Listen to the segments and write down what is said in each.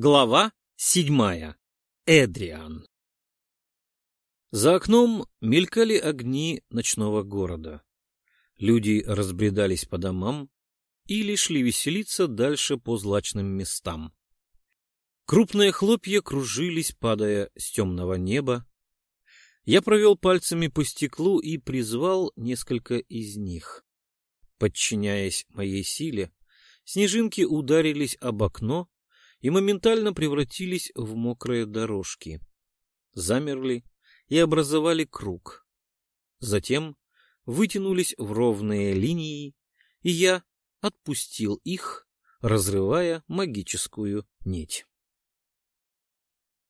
Глава седьмая. Эдриан. За окном мелькали огни ночного города. Люди разбредались по домам или шли веселиться дальше по злачным местам. Крупные хлопья кружились, падая с темного неба. Я провел пальцами по стеклу и призвал несколько из них. Подчиняясь моей силе, снежинки ударились об окно, и моментально превратились в мокрые дорожки. Замерли и образовали круг. Затем вытянулись в ровные линии, и я отпустил их, разрывая магическую нить.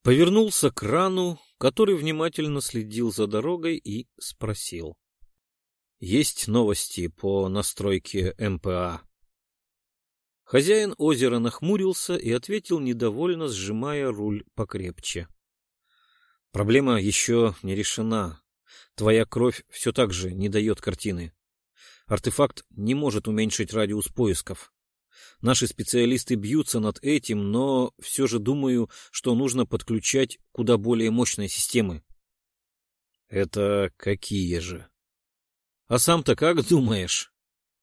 Повернулся к рану, который внимательно следил за дорогой, и спросил. — Есть новости по настройке МПА? Хозяин озера нахмурился и ответил недовольно, сжимая руль покрепче. Проблема еще не решена. Твоя кровь все так же не дает картины. Артефакт не может уменьшить радиус поисков. Наши специалисты бьются над этим, но все же думаю, что нужно подключать куда более мощные системы. Это какие же? А сам-то как думаешь?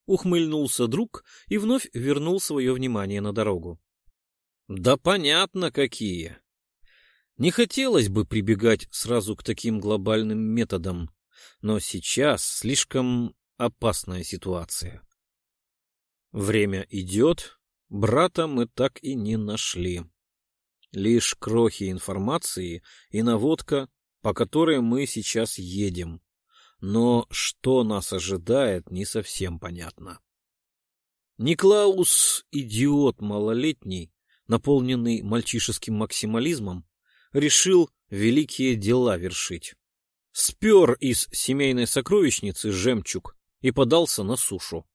Ухмыльнулся друг и вновь вернул свое внимание на дорогу. Да понятно, какие. Не хотелось бы прибегать сразу к таким глобальным методам, но сейчас слишком опасная ситуация. Время идет, брата мы так и не нашли. Лишь крохи информации и наводка, по которой мы сейчас едем но что нас ожидает, не совсем понятно. Никлаус, идиот малолетний, наполненный мальчишеским максимализмом, решил великие дела вершить. Спер из семейной сокровищницы жемчуг и подался на сушу.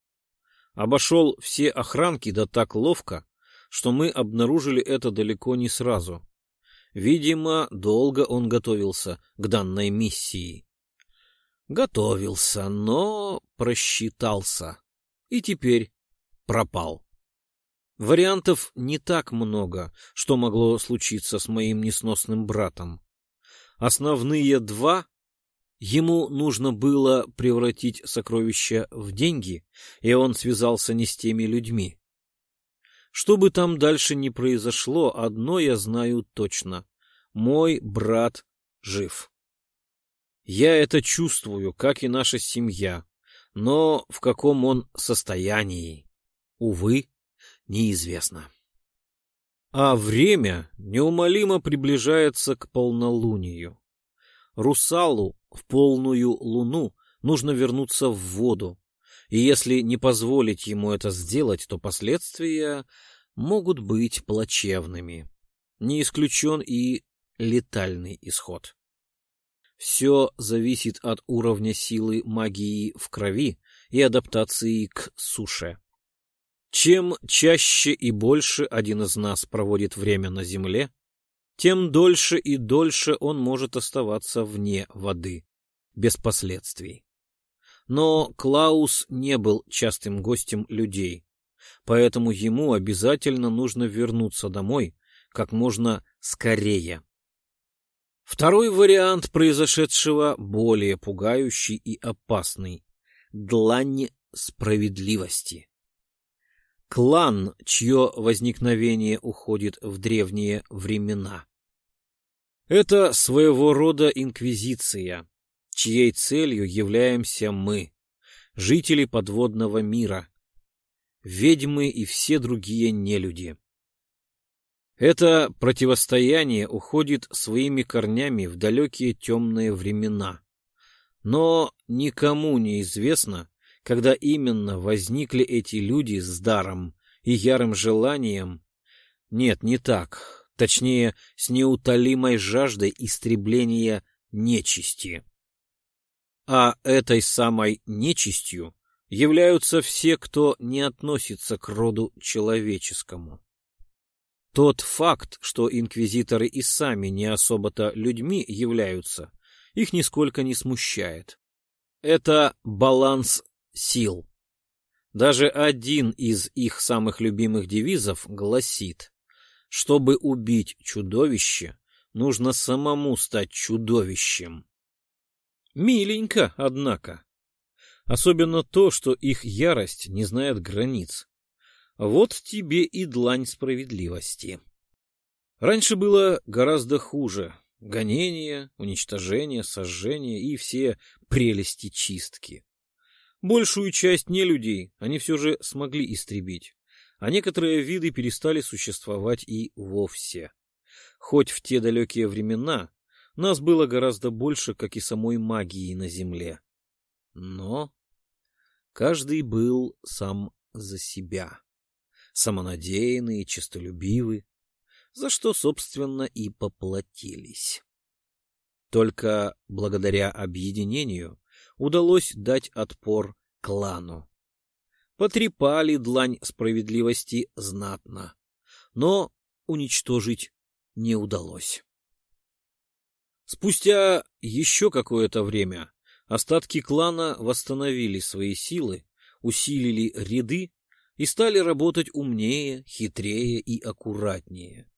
Обошел все охранки да так ловко, что мы обнаружили это далеко не сразу. Видимо, долго он готовился к данной миссии. Готовился, но просчитался. И теперь пропал. Вариантов не так много, что могло случиться с моим несносным братом. Основные два Ему нужно было превратить сокровища в деньги, и он связался не с теми людьми. Что бы там дальше ни произошло, одно я знаю точно. Мой брат жив. Я это чувствую, как и наша семья, но в каком он состоянии, увы, неизвестно. А время неумолимо приближается к полнолунию. Русалу в полную луну нужно вернуться в воду, и если не позволить ему это сделать, то последствия могут быть плачевными. Не исключен и летальный исход. Все зависит от уровня силы магии в крови и адаптации к суше. Чем чаще и больше один из нас проводит время на земле, тем дольше и дольше он может оставаться вне воды, без последствий. Но Клаус не был частым гостем людей, поэтому ему обязательно нужно вернуться домой как можно скорее. Второй вариант произошедшего более пугающий и опасный. Длань справедливости. Клан, чье возникновение уходит в древние времена. Это своего рода инквизиция, чьей целью являемся мы, жители подводного мира, ведьмы и все другие нелюди. Это противостояние уходит своими корнями в далекие темные времена. Но никому не известно, когда именно возникли эти люди с даром и ярым желанием. Нет, не так. Точнее, с неутолимой жаждой истребления нечисти. А этой самой нечистью являются все, кто не относится к роду человеческому. Тот факт, что инквизиторы и сами не особо-то людьми являются, их нисколько не смущает. Это баланс сил. Даже один из их самых любимых девизов гласит Чтобы убить чудовище, нужно самому стать чудовищем. Миленько, однако. Особенно то, что их ярость не знает границ. Вот тебе и длань справедливости. Раньше было гораздо хуже. Гонения, уничтожение, сожжение и все прелести чистки. Большую часть нелюдей они все же смогли истребить, а некоторые виды перестали существовать и вовсе. Хоть в те далекие времена нас было гораздо больше, как и самой магии на Земле. Но каждый был сам за себя, самонадеянный и честолюбивый, за что, собственно, и поплатились. Только благодаря объединению удалось дать отпор клану. Потрепали длань справедливости знатно, но уничтожить не удалось. Спустя еще какое-то время остатки клана восстановили свои силы, усилили ряды и стали работать умнее, хитрее и аккуратнее.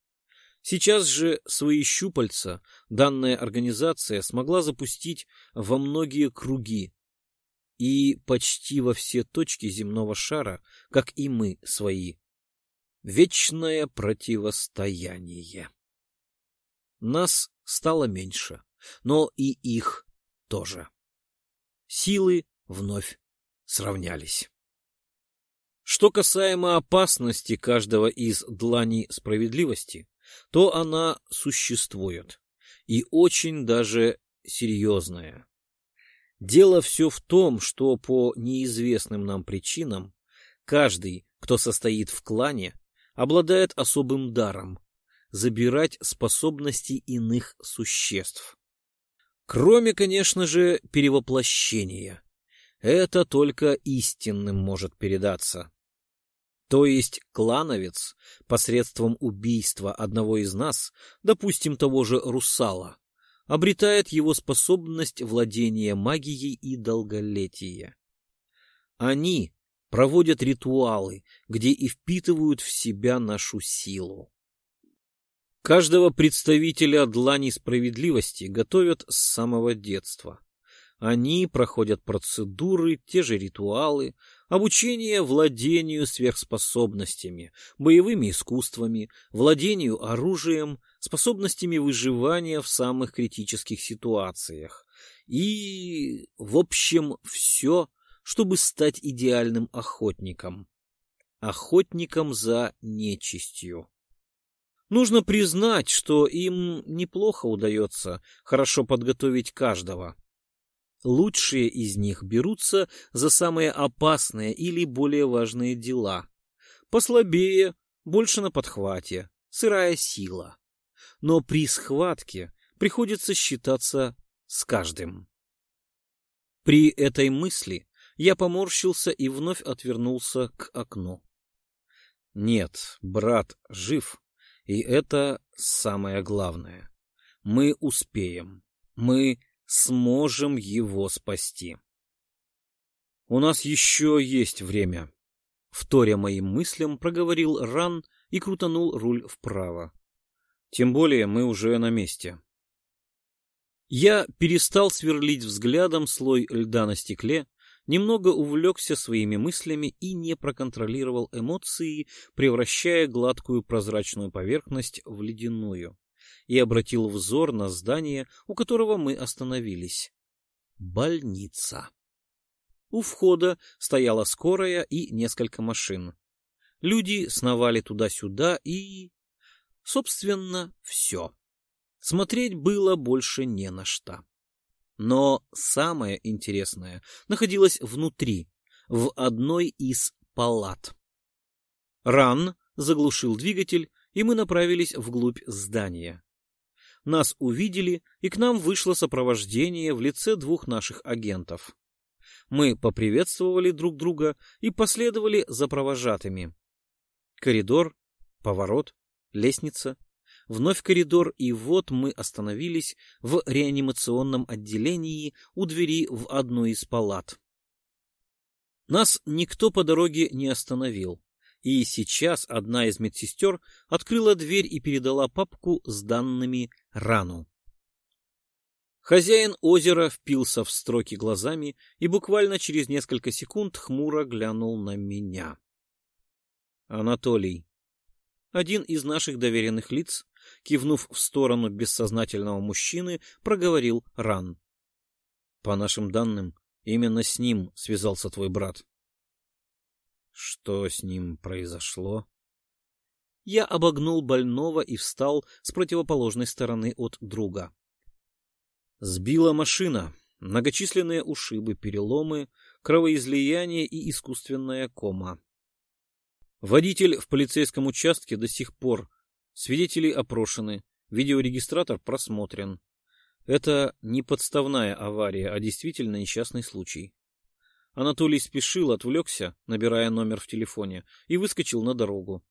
Сейчас же свои щупальца данная организация смогла запустить во многие круги и почти во все точки земного шара, как и мы свои. Вечное противостояние. Нас стало меньше, но и их тоже. Силы вновь сравнялись. Что касаемо опасности каждого из дланей справедливости, то она существует. И очень даже серьезная. Дело все в том, что по неизвестным нам причинам каждый, кто состоит в клане, обладает особым даром забирать способности иных существ. Кроме, конечно же, перевоплощения. Это только истинным может передаться. То есть клановец посредством убийства одного из нас, допустим, того же русала, обретает его способность владения магией и долголетия. Они проводят ритуалы, где и впитывают в себя нашу силу. Каждого представителя длани справедливости готовят с самого детства. Они проходят процедуры, те же ритуалы, обучение владению сверхспособностями, боевыми искусствами, владению оружием, способностями выживания в самых критических ситуациях. И, в общем, все, чтобы стать идеальным охотником. Охотником за нечистью. Нужно признать, что им неплохо удается хорошо подготовить каждого. Лучшие из них берутся за самые опасные или более важные дела. Послабее, больше на подхвате, сырая сила. Но при схватке приходится считаться с каждым. При этой мысли я поморщился и вновь отвернулся к окну. Нет, брат жив, и это самое главное. Мы успеем. Мы сможем его спасти. У нас еще есть время. Вторя моим мыслям, проговорил Ран и крутанул руль вправо. Тем более мы уже на месте. Я перестал сверлить взглядом слой льда на стекле, немного увлекся своими мыслями и не проконтролировал эмоции, превращая гладкую прозрачную поверхность в ледяную и обратил взор на здание, у которого мы остановились. Больница. У входа стояла скорая и несколько машин. Люди сновали туда-сюда и... Собственно, все. Смотреть было больше не на что. Но самое интересное находилось внутри, в одной из палат. Ран заглушил двигатель, и мы направились вглубь здания. Нас увидели, и к нам вышло сопровождение в лице двух наших агентов. Мы поприветствовали друг друга и последовали за провожатыми. Коридор, поворот, лестница, вновь коридор, и вот мы остановились в реанимационном отделении у двери в одну из палат. Нас никто по дороге не остановил И сейчас одна из медсестер открыла дверь и передала папку с данными рану. Хозяин озера впился в строки глазами и буквально через несколько секунд хмуро глянул на меня. Анатолий. Один из наших доверенных лиц, кивнув в сторону бессознательного мужчины, проговорил ран. По нашим данным, именно с ним связался твой брат. Что с ним произошло? Я обогнул больного и встал с противоположной стороны от друга. Сбила машина, многочисленные ушибы, переломы, кровоизлияние и искусственная кома. Водитель в полицейском участке до сих пор. Свидетели опрошены, видеорегистратор просмотрен. Это не подставная авария, а действительно несчастный случай. Анатолий спешил, отвлекся, набирая номер в телефоне, и выскочил на дорогу.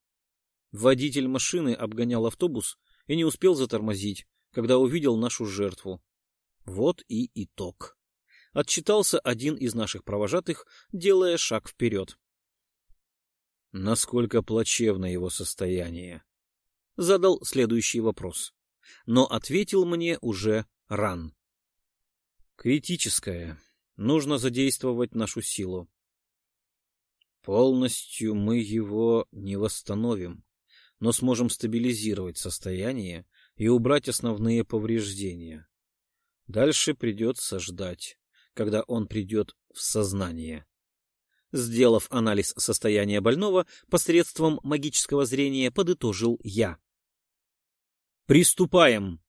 Водитель машины обгонял автобус и не успел затормозить, когда увидел нашу жертву. Вот и итог. Отчитался один из наших провожатых, делая шаг вперед. Насколько плачевно его состояние? Задал следующий вопрос. Но ответил мне уже ран. Критическое. Нужно задействовать нашу силу. Полностью мы его не восстановим, но сможем стабилизировать состояние и убрать основные повреждения. Дальше придется ждать, когда он придет в сознание. Сделав анализ состояния больного, посредством магического зрения подытожил я. «Приступаем!»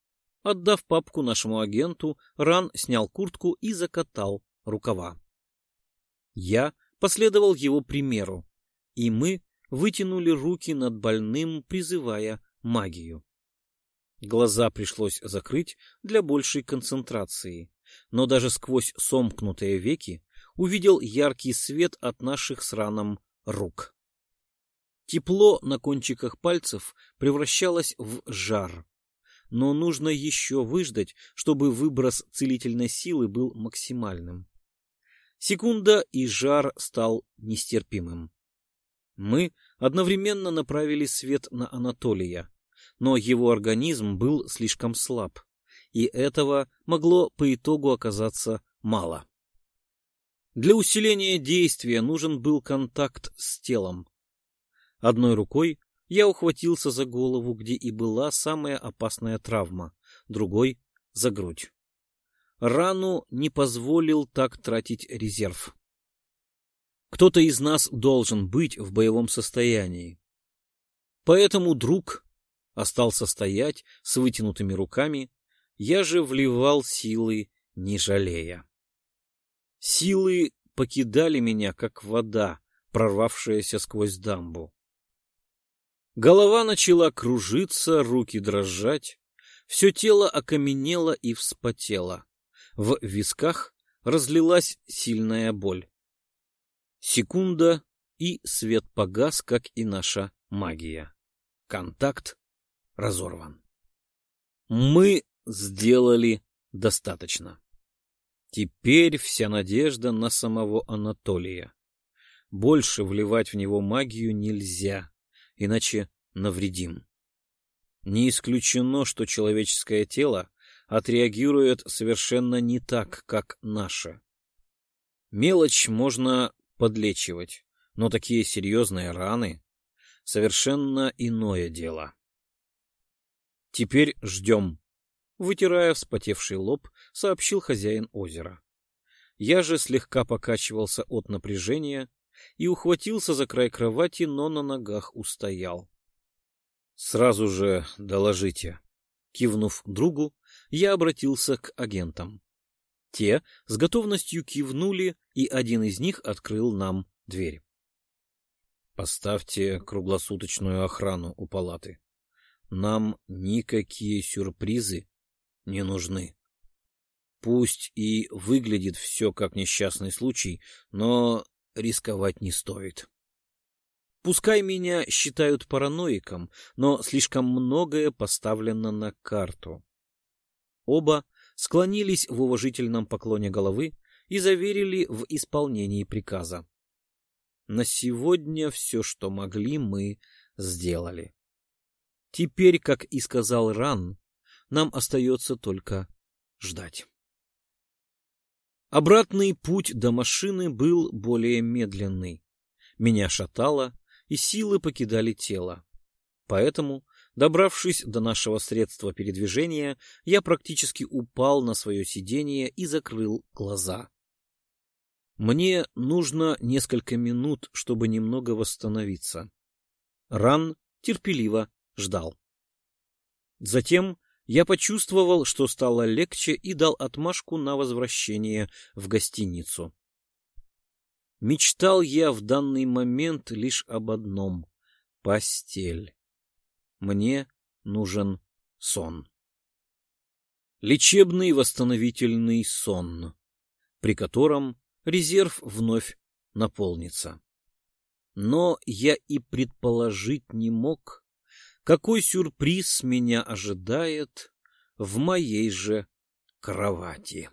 Отдав папку нашему агенту, Ран снял куртку и закатал рукава. Я последовал его примеру, и мы вытянули руки над больным, призывая магию. Глаза пришлось закрыть для большей концентрации, но даже сквозь сомкнутые веки увидел яркий свет от наших с раном рук. Тепло на кончиках пальцев превращалось в жар, но нужно еще выждать, чтобы выброс целительной силы был максимальным. Секунда, и жар стал нестерпимым. Мы одновременно направили свет на Анатолия, но его организм был слишком слаб, и этого могло по итогу оказаться мало. Для усиления действия нужен был контакт с телом. Одной рукой я ухватился за голову, где и была самая опасная травма, другой — за грудь. Рану не позволил так тратить резерв. Кто-то из нас должен быть в боевом состоянии. Поэтому друг остался стоять с вытянутыми руками, я же вливал силы, не жалея. Силы покидали меня, как вода, прорвавшаяся сквозь дамбу. Голова начала кружиться, руки дрожать, все тело окаменело и вспотело. В висках разлилась сильная боль. Секунда, и свет погас, как и наша магия. Контакт разорван. Мы сделали достаточно. Теперь вся надежда на самого Анатолия. Больше вливать в него магию нельзя, иначе навредим. Не исключено, что человеческое тело отреагирует совершенно не так, как наше. Мелочь можно подлечивать, но такие серьезные раны — совершенно иное дело. Теперь ждем. Вытирая вспотевший лоб, сообщил хозяин озера. Я же слегка покачивался от напряжения и ухватился за край кровати, но на ногах устоял. Сразу же доложите. Кивнув другу, я обратился к агентам. Те с готовностью кивнули, и один из них открыл нам дверь. Поставьте круглосуточную охрану у палаты. Нам никакие сюрпризы не нужны. Пусть и выглядит все как несчастный случай, но рисковать не стоит. Пускай меня считают параноиком, но слишком многое поставлено на карту. Оба склонились в уважительном поклоне головы и заверили в исполнении приказа. На сегодня все, что могли, мы сделали. Теперь, как и сказал Ран, нам остается только ждать. Обратный путь до машины был более медленный. Меня шатало, и силы покидали тело. Поэтому, добравшись до нашего средства передвижения, я практически упал на свое сиденье и закрыл глаза. Мне нужно несколько минут, чтобы немного восстановиться. Ран терпеливо ждал. Затем я почувствовал, что стало легче и дал отмашку на возвращение в гостиницу. Мечтал я в данный момент лишь об одном — постель. Мне нужен сон. Лечебный восстановительный сон, при котором резерв вновь наполнится. Но я и предположить не мог, какой сюрприз меня ожидает в моей же кровати.